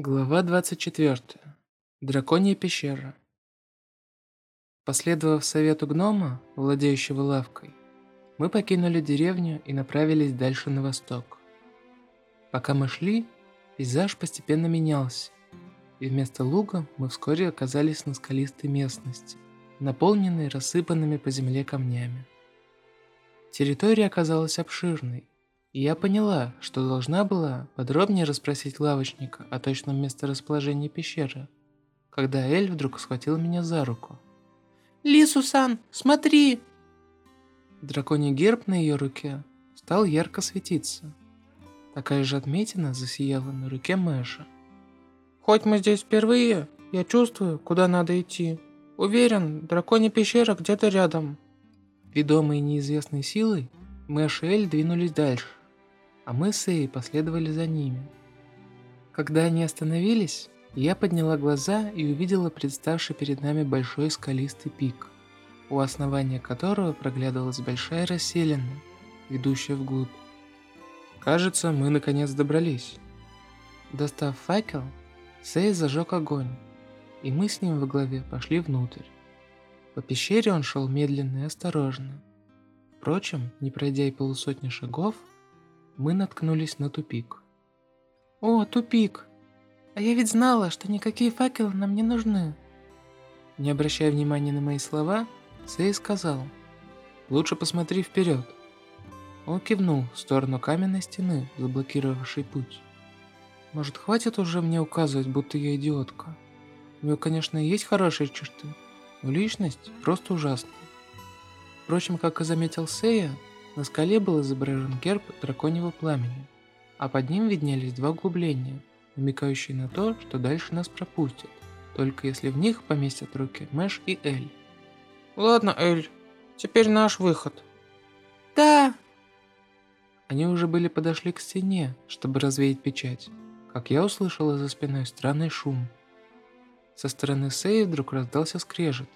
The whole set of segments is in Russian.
Глава 24. Драконья пещера. Последовав совету гнома, владеющего лавкой, мы покинули деревню и направились дальше на восток. Пока мы шли, пейзаж постепенно менялся, и вместо луга мы вскоре оказались на скалистой местности, наполненной рассыпанными по земле камнями. Территория оказалась обширной, и я поняла, что должна была подробнее расспросить лавочника о точном месторасположении пещеры, когда Эль вдруг схватила меня за руку. «Лису-сан, смотри!» Драконий герб на ее руке стал ярко светиться. Такая же отметина засияла на руке Мэша. «Хоть мы здесь впервые, я чувствую, куда надо идти. Уверен, драконья пещера где-то рядом». Ведомые неизвестной силой, Мэш и Эль двинулись дальше а мы с Эй последовали за ними. Когда они остановились, я подняла глаза и увидела представший перед нами большой скалистый пик, у основания которого проглядывалась большая расселена, ведущая вглубь. Кажется, мы наконец добрались. Достав факел, Сей зажег огонь, и мы с ним во главе пошли внутрь. По пещере он шел медленно и осторожно. Впрочем, не пройдя и полусотни шагов, мы наткнулись на тупик. «О, тупик! А я ведь знала, что никакие факелы нам не нужны!» Не обращая внимания на мои слова, Сей сказал, «Лучше посмотри вперед». Он кивнул в сторону каменной стены, заблокировавшей путь. «Может, хватит уже мне указывать, будто я идиотка? У нее, конечно, есть хорошие черты, но личность просто ужасная». Впрочем, как и заметил Сея, на скале был изображен герб драконьего пламени, а под ним виднелись два углубления, намекающие на то, что дальше нас пропустят, только если в них поместят руки Мэш и Эль. «Ладно, Эль, теперь наш выход». «Да!» Они уже были подошли к стене, чтобы развеять печать, как я услышала за спиной странный шум. Со стороны Сеи вдруг раздался скрежет,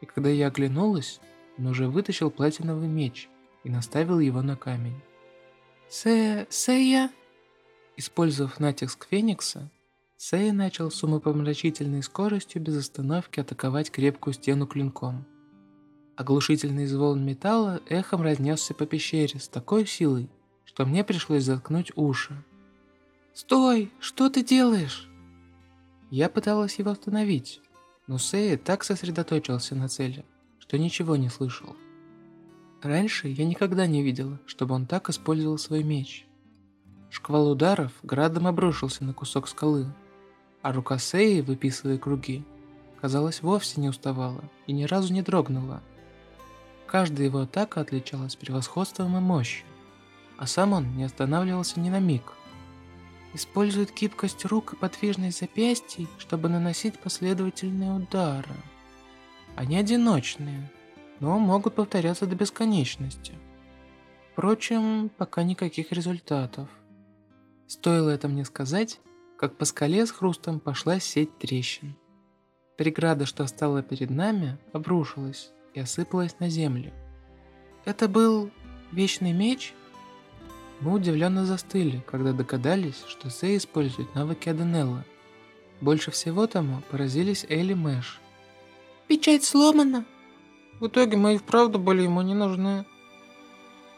и когда я оглянулась, он уже вытащил платиновый меч – и наставил его на камень. «Сэ... Сэя?» Использовав натиск Феникса, Сэя начал с умопомрачительной скоростью без остановки атаковать крепкую стену клинком. Оглушительный звон металла эхом разнесся по пещере с такой силой, что мне пришлось заткнуть уши. «Стой! Что ты делаешь?» Я пыталась его остановить, но Сэя так сосредоточился на цели, что ничего не слышал. Раньше я никогда не видела, чтобы он так использовал свой меч. Шквал ударов градом обрушился на кусок скалы, а рука Сеи, выписывая круги, казалось, вовсе не уставала и ни разу не дрогнула. Каждая его атака отличалась превосходством и мощью, а сам он не останавливался ни на миг. Использует гибкость рук и подвижность запястий, чтобы наносить последовательные удары. Они одиночные – но могут повторяться до бесконечности. Впрочем, пока никаких результатов. Стоило это мне сказать, как по скале с хрустом пошла сеть трещин. Преграда, что стала перед нами, обрушилась и осыпалась на землю. Это был вечный меч? Мы удивленно застыли, когда догадались, что Сэй использует навыки Аденелла. Больше всего тому поразились Элли Мэш. «Печать сломана!» В итоге мы и вправду были ему не нужны.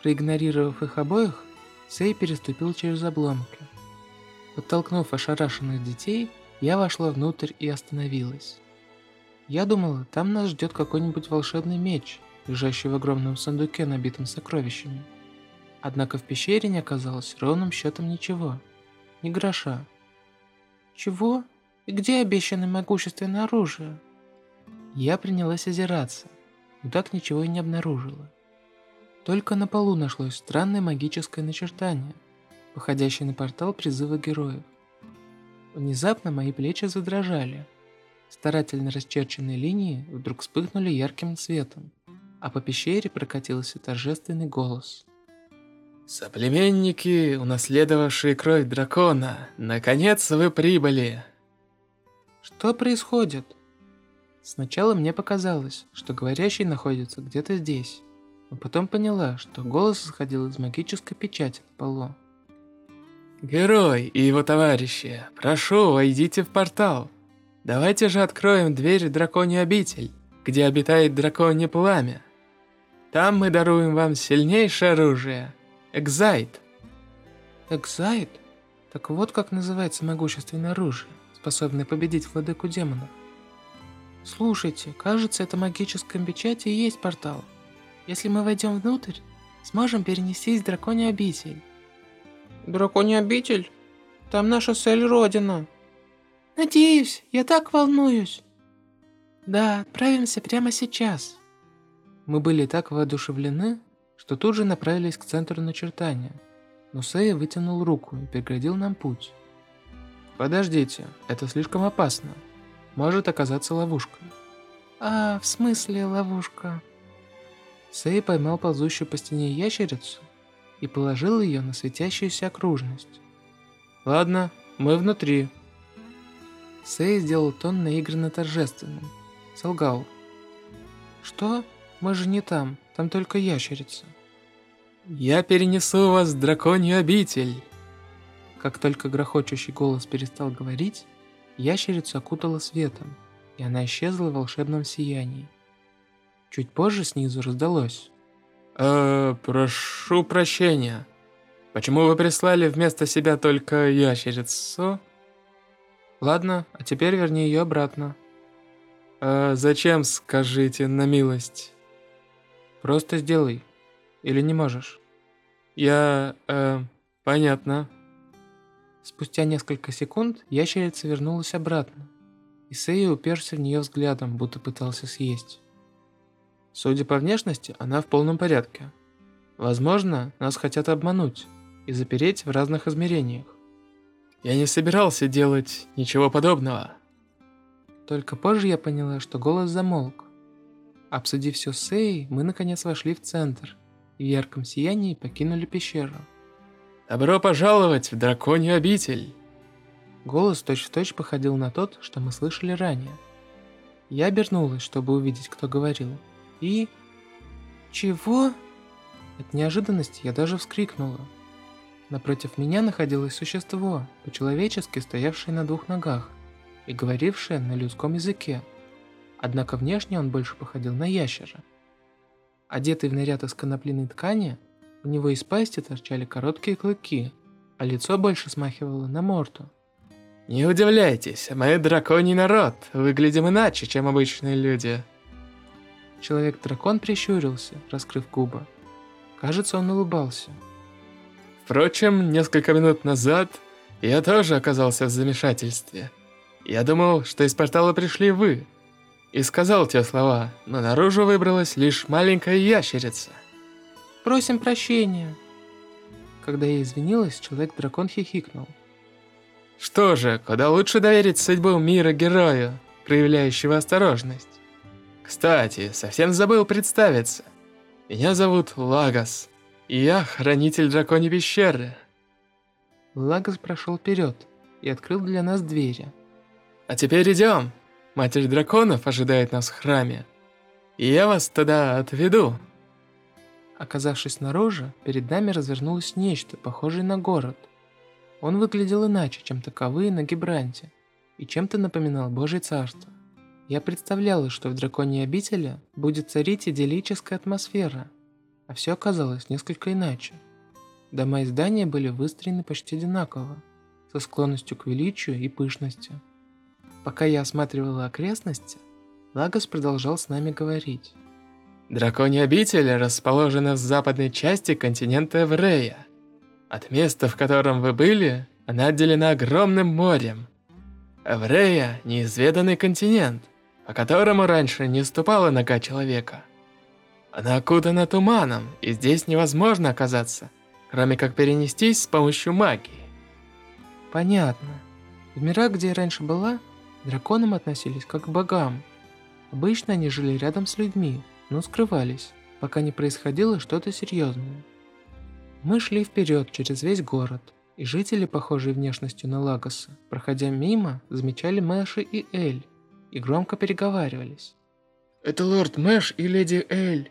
Проигнорировав их обоих, Сей переступил через обломки. Подтолкнув ошарашенных детей, я вошла внутрь и остановилась. Я думала, там нас ждет какой-нибудь волшебный меч, лежащий в огромном сундуке, набитом сокровищами. Однако в пещере не оказалось ровным счетом ничего. Ни гроша. Чего? И где обещанное могущественное оружие? Я принялась озираться – но так ничего и не обнаружила. Только на полу нашлось странное магическое начертание, походящее на портал призыва героев. Внезапно мои плечи задрожали. Старательно расчерченные линии вдруг вспыхнули ярким цветом, а по пещере прокатился торжественный голос. «Соплеменники, унаследовавшие кровь дракона, наконец вы прибыли!» «Что происходит?» Сначала мне показалось, что говорящий находится где-то здесь, но потом поняла, что голос исходил из магической печати на полу. Герой и его товарищи, прошу, войдите в портал. Давайте же откроем дверь в драконью обитель, где обитает драконье пламя. Там мы даруем вам сильнейшее оружие – Экзайт. Экзайт? Так вот как называется могущественное оружие, способное победить владыку демонов. Слушайте, кажется, это магическая печать и есть портал. Если мы войдем внутрь, сможем перенестись в драконью обитель. Драконий обитель? Там наша цель Родина. Надеюсь, я так волнуюсь. Да, отправимся прямо сейчас. Мы были так воодушевлены, что тут же направились к центру начертания. Но Сэй вытянул руку и преградил нам путь. Подождите, это слишком опасно. Может оказаться ловушкой. А, в смысле ловушка? Сэй поймал ползущую по стене ящерицу и положил ее на светящуюся окружность. «Ладно, мы внутри». Сэй сделал тон наигранно торжественным. Солгал. «Что? Мы же не там, там только ящерица». «Я перенесу вас в драконью обитель!» Как только грохочущий голос перестал говорить, ящерицу окутало светом, и она исчезла в волшебном сиянии. Чуть позже снизу раздалось. Э, прошу прощения. Почему вы прислали вместо себя только ящерицу? Ладно, а теперь верни ее обратно. Э, зачем, скажите, на милость? Просто сделай. Или не можешь? Я... Э, понятно. Спустя несколько секунд ящерица вернулась обратно, и Сэй уперся в нее взглядом, будто пытался съесть. Судя по внешности, она в полном порядке. Возможно, нас хотят обмануть и запереть в разных измерениях. Я не собирался делать ничего подобного. Только позже я поняла, что голос замолк. Обсудив все с Сеей, мы наконец вошли в центр и в ярком сиянии покинули пещеру. «Добро пожаловать в драконью обитель!» Голос точь-в-точь -точь походил на тот, что мы слышали ранее. Я обернулась, чтобы увидеть, кто говорил и... Чего? От неожиданности я даже вскрикнула. Напротив меня находилось существо, по-человечески стоявшее на двух ногах и говорившее на людском языке. Однако внешне он больше походил на ящера. Одетый в наряд из конопляной ткани, у него из пасти торчали короткие клыки, а лицо больше смахивало на морту. «Не удивляйтесь, мы драконий народ, выглядим иначе, чем обычные люди», Человек-дракон прищурился, раскрыв губы. Кажется, он улыбался. Впрочем, несколько минут назад я тоже оказался в замешательстве. Я думал, что из портала пришли вы. И сказал те слова, но наружу выбралась лишь маленькая ящерица. «Просим прощения». Когда я извинилась, Человек-дракон хихикнул. Что же, куда лучше доверить судьбу мира герою, проявляющего осторожность. Кстати, совсем забыл представиться. Меня зовут Лагос, и я хранитель драконьей пещеры. Лагос прошел вперед и открыл для нас двери. А теперь идем. Матерь драконов ожидает нас в храме. И я вас туда отведу. Оказавшись снаружи, перед нами развернулось нечто, похожее на город. Он выглядел иначе, чем таковые на Гибранте, и чем-то напоминал Божье Царство. Я представляла, что в драконьей обители будет царить идиллическая атмосфера, а все оказалось несколько иначе. Дома и здания были выстроены почти одинаково, со склонностью к величию и пышности. Пока я осматривала окрестности, Лагос продолжал с нами говорить. Драконья обитель расположена в западной части континента Эврея. От места, в котором вы были, она отделена огромным морем. Эврея – неизведанный континент, по которому раньше не ступала нога человека. Она окутана туманом, и здесь невозможно оказаться, кроме как перенестись с помощью магии. Понятно. В мирах, где я раньше была, драконам относились как к богам. Обычно они жили рядом с людьми, но скрывались, пока не происходило что-то серьезное. Мы шли вперед через весь город, и жители, похожие внешностью на Лагоса, проходя мимо, замечали Мэши и Эль, и громко переговаривались. «Это лорд Мэш и леди Эль.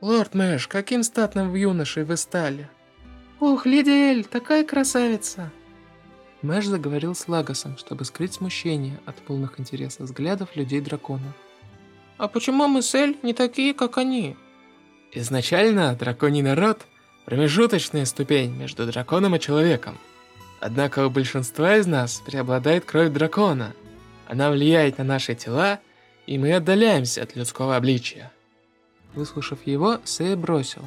Лорд Мэш, каким статным юношей вы стали?» «Ох, леди Эль, такая красавица!» Мэш заговорил с Лагосом, чтобы скрыть смущение от полных интереса взглядов людей-драконов. «А почему мы с Эль не такие, как они?» Изначально драконий народ – промежуточная ступень между драконом и человеком. Однако у большинства из нас преобладает кровь дракона. Она влияет на наши тела, и мы отдаляемся от людского обличия. Выслушав его, Сэй бросил.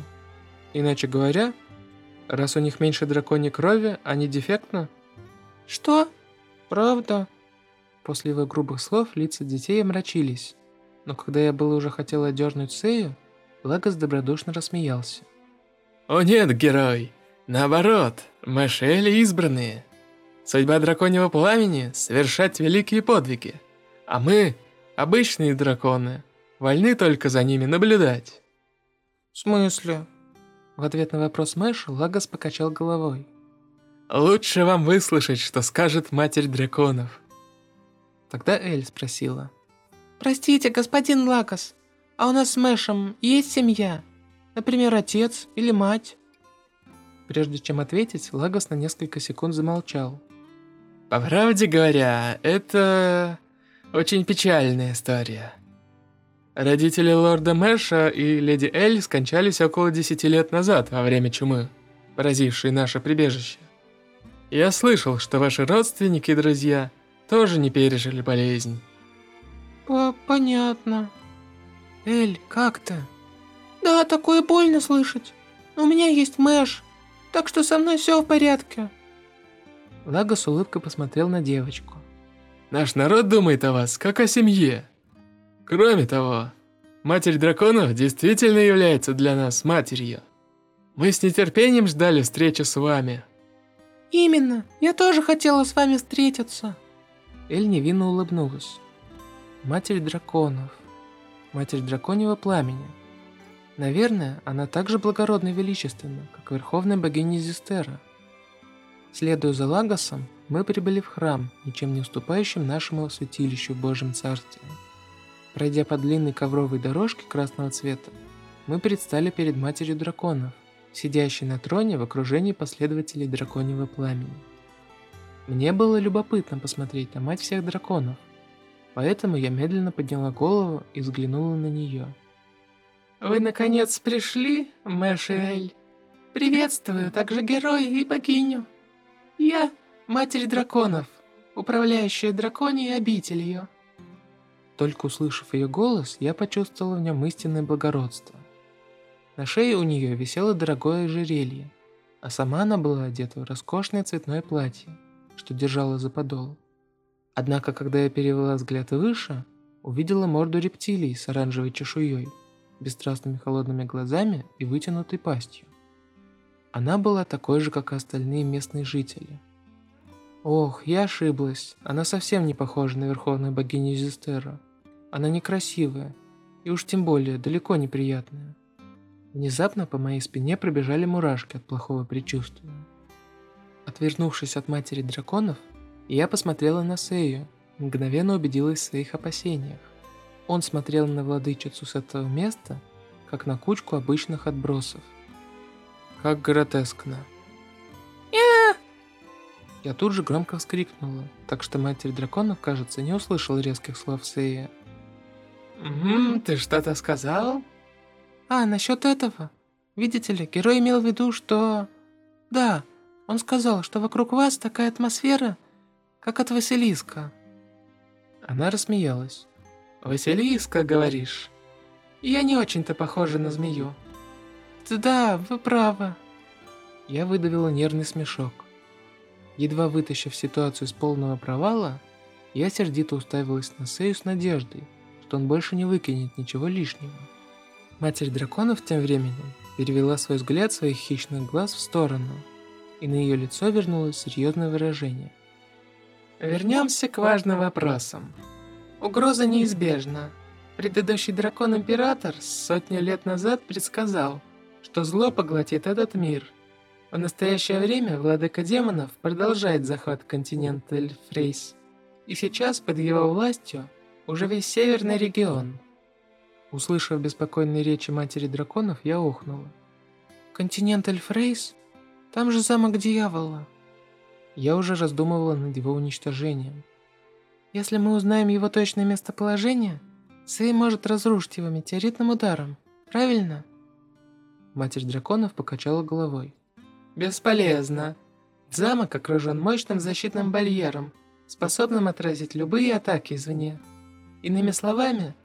Иначе говоря, раз у них меньше драконьей крови, они дефектны? Что? Правда? После его грубых слов лица детей омрачились. Но когда я было уже хотел одернуть Сею, Лагос добродушно рассмеялся. «О нет, герой! Наоборот, Мэш и Эль избранные. Судьба драконьего пламени — совершать великие подвиги. А мы, обычные драконы, вольны только за ними наблюдать». «В смысле?» В ответ на вопрос Мэш Лагос покачал головой. Лучше вам выслушать, что скажет Матерь Драконов. Тогда Эль спросила. Простите, господин Лагос, а у нас с Мэшем есть семья? Например, отец или мать? Прежде чем ответить, Лагос на несколько секунд замолчал. По правде говоря, это очень печальная история. Родители лорда Мэша и леди Эль скончались около 10 лет назад во время чумы, поразившей наше прибежище. Я слышал, что ваши родственники и друзья тоже не пережили болезнь. По понятно. Эль, как ты? Да, такое больно слышать. У меня есть Мэш, так что со мной все в порядке. Лага с улыбкой посмотрел на девочку. Наш народ думает о вас, как о семье. Кроме того, Матерь Драконов действительно является для нас матерью. Мы с нетерпением ждали встречи с вами. Именно, я тоже хотела с вами встретиться. Эль невинно улыбнулась. Матерь драконов. Матерь драконьего пламени. Наверное, она так же благородна и величественна, как верховная богиня Зистера. Следуя за Лагосом, мы прибыли в храм, ничем не уступающим нашему святилищу в Божьем Царстве. Пройдя по длинной ковровой дорожке красного цвета, мы предстали перед Матерью Драконов сидящий на троне в окружении последователей драконьего пламени. Мне было любопытно посмотреть на мать всех драконов, поэтому я медленно подняла голову и взглянула на нее. «Вы наконец пришли, Мэшель? Приветствую также героя и богиню. Я Матерь Драконов, управляющая драконьей обителью». Только услышав ее голос, я почувствовала в нем истинное благородство. На шее у нее висело дорогое ожерелье, а сама она была одета в роскошное цветное платье, что держала за подол. Однако, когда я перевела взгляд выше, увидела морду рептилии с оранжевой чешуей, бесстрастными холодными глазами и вытянутой пастью. Она была такой же, как и остальные местные жители. Ох, я ошиблась. Она совсем не похожа на верховную богиню Зестера. Она некрасивая, и уж тем более далеко неприятная. Внезапно по моей спине пробежали мурашки от плохого предчувствия. Отвернувшись от матери драконов, я посмотрела на Сею мгновенно убедилась в своих опасениях. Он смотрел на владычицу с этого места, как на кучку обычных отбросов. Как гротескно. Я... Я тут же громко вскрикнула, так что матерь драконов, кажется, не услышала резких слов Сея. «Угу, ты что-то сказал?» А, насчет этого. Видите ли, герой имел в виду, что... Да, он сказал, что вокруг вас такая атмосфера, как от Василиска. Она рассмеялась. «Василиска, говоришь?» Я не очень-то похожа на змею. Да, вы правы. Я выдавила нервный смешок. Едва вытащив ситуацию из полного провала, я сердито уставилась на Сею с надеждой, что он больше не выкинет ничего лишнего. Матерь драконов тем временем перевела свой взгляд своих хищных глаз в сторону, и на ее лицо вернулось серьезное выражение. Вернемся к важным вопросам. Угроза неизбежна. Предыдущий дракон-император сотню лет назад предсказал, что зло поглотит этот мир. В настоящее время владыка демонов продолжает захват континента Эльфрейс, и сейчас под его властью уже весь северный регион – Услышав беспокойные речи матери драконов, я охнула. «Континент Эльфрейс? Там же замок дьявола». Я уже раздумывала над его уничтожением. Если мы узнаем его точное местоположение, Сэй может разрушить его метеоритным ударом, правильно? Матерь драконов покачала головой. Бесполезно. Замок окружен мощным защитным барьером, способным отразить любые атаки извне. Иными словами,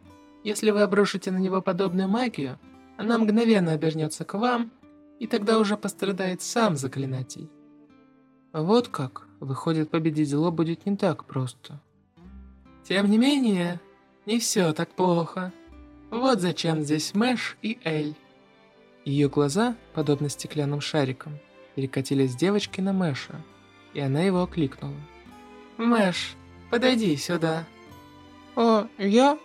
если вы обрушите на него подобную магию, она мгновенно обернется к вам, и тогда уже пострадает сам заклинатель. Вот как, выходит, победить зло будет не так просто. Тем не менее, не все так плохо. Вот зачем здесь Мэш и Эль. Ее глаза, подобно стеклянным шарикам, перекатились с девочки на Мэша, и она его окликнула. «Мэш, подойди сюда». «О, я?»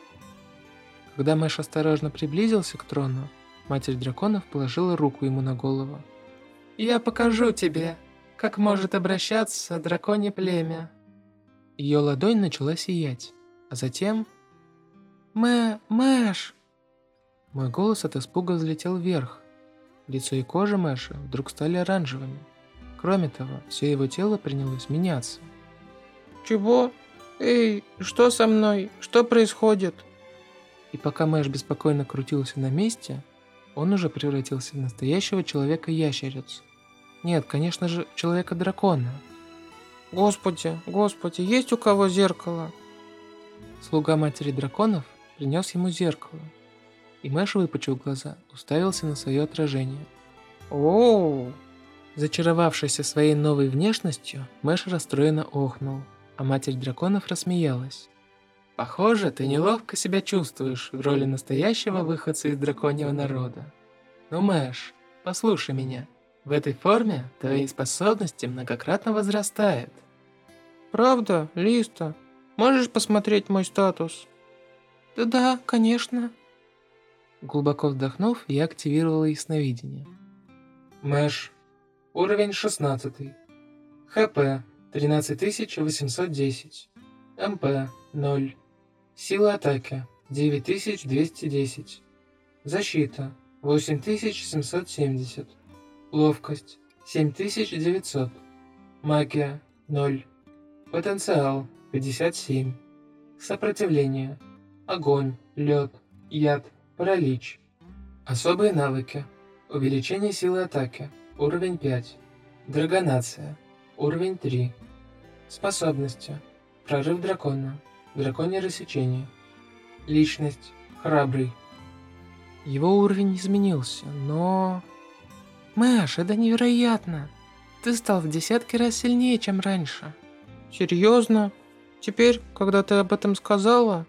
Когда Мэш осторожно приблизился к трону, Матерь драконов положила руку ему на голову. «Я покажу тебе, как может обращаться драконье племя». Ее ладонь начала сиять, а затем... «Мэ... Мэш!» Мой голос от испуга взлетел вверх, Лицо и кожа Мэша вдруг стали оранжевыми. Кроме того, все его тело принялось меняться. «Чего? Эй, что со мной? Что происходит?» И пока Мэш беспокойно крутился на месте, он уже превратился в настоящего человека-ящерицу. Нет, конечно же, человека-дракона. «Господи, господи, есть у кого зеркало?» Слуга матери драконов принес ему зеркало, и Мэш, выпучил глаза, уставился на свое отражение. Оу! Зачаровавшийся своей новой внешностью, Мэш расстроенно охнул, а матерь драконов рассмеялась. «Похоже, ты неловко себя чувствуешь в роли настоящего выходца из драконьего народа. Ну, Мэш, послушай меня. В этой форме твои способности многократно возрастают». «Правда, Листа? Можешь посмотреть мой статус?» «Да-да, конечно», Глубоко вдохнув, я активировала ясновидение. Мэш. Уровень 16. ХП 13810. МП 0. Сила атаки 9210. Защита 8770. Ловкость 7900. Магия 0. Потенциал 57. Сопротивление. Огонь, лед, яд Паралич. Особые навыки. Увеличение силы атаки. Уровень 5. Драгонация. Уровень 3. Способности. Прорыв дракона. Драконье рассечение. Личность. Храбрый. Его уровень изменился, но... Мэш, это невероятно! Ты стал в десятки раз сильнее, чем раньше. Серьезно? Теперь, когда ты об этом сказала,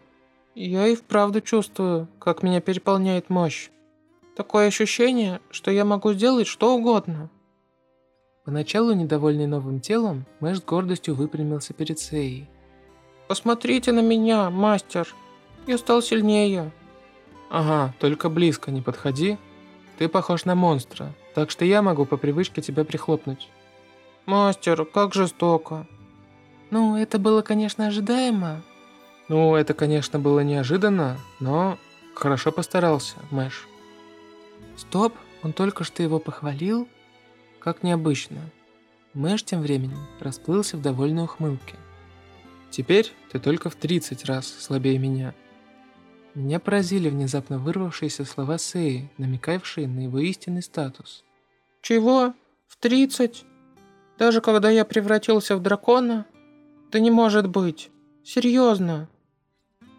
я и вправду чувствую, как меня переполняет мощь. Такое ощущение, что я могу сделать что угодно. Поначалу, недовольный новым телом, Мэш с гордостью выпрямился перед Сеей. «Посмотрите на меня, мастер! Я стал сильнее!» «Ага, только близко не подходи. Ты похож на монстра, так что я могу по привычке тебя прихлопнуть». «Мастер, как жестоко!» «Ну, это было, конечно, ожидаемо, ну, это, конечно, было неожиданно, но хорошо постарался, Мэш. Стоп, он только что его похвалил? Как необычно. Мэш тем временем расплылся в довольной ухмылке. Теперь ты только в 30 раз слабее меня. Меня поразили внезапно вырвавшиеся слова Сеи, намекавшие на его истинный статус. Чего? В 30? Даже когда я превратился в дракона? Да не может быть. Серьезно.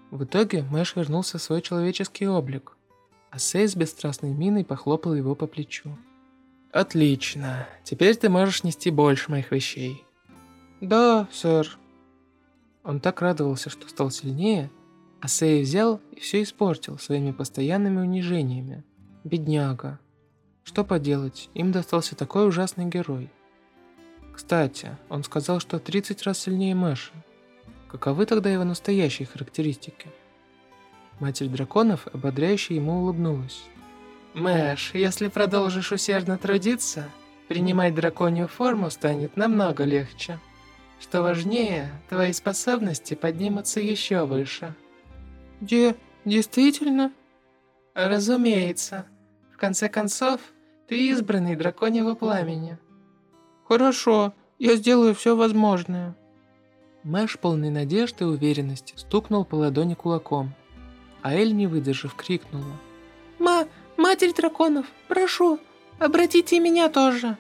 В итоге Мэш вернулся в свой человеческий облик, а Сей с бесстрастной миной похлопал его по плечу. «Отлично. Теперь ты можешь нести больше моих вещей». «Да, сэр». Он так радовался, что стал сильнее, а Сей взял и все испортил своими постоянными унижениями. Бедняга. Что поделать, им достался такой ужасный герой. Кстати, он сказал, что 30 раз сильнее Мэша. Каковы тогда его настоящие характеристики? Матерь драконов ободряюще ему улыбнулась. «Мэш, если продолжишь усердно трудиться, принимать драконью форму станет намного легче. Что важнее, твои способности поднимутся еще выше». «Де... действительно?» «Разумеется. В конце концов, ты избранный драконьего пламени». «Хорошо, я сделаю все возможное. Мэш, полный надежды и уверенности, стукнул по ладони кулаком. А Эль, не выдержав, крикнула. «Ма, матерь драконов, прошу, обратите меня тоже!»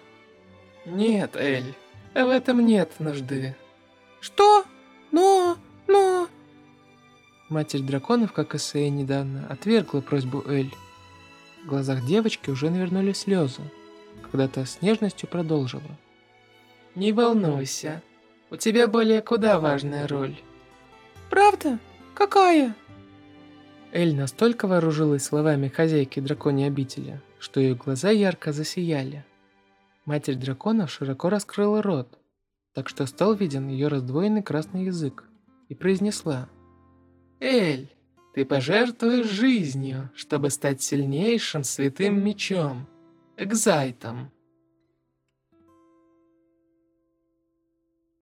«Нет, Эль, в этом нет нужды». «Что? Но, но...» Матерь драконов, как и Сэй недавно, отвергла просьбу Эль. В глазах девочки уже навернулись слезы, когда та с нежностью продолжила. «Не волнуйся, у тебя более куда важная роль». «Правда? Какая?» Эль настолько вооружилась словами хозяйки драконьей обители, что ее глаза ярко засияли. Матерь драконов широко раскрыла рот, так что стал виден ее раздвоенный красный язык, и произнесла. «Эль, ты пожертвуешь жизнью, чтобы стать сильнейшим святым мечом, Экзайтом».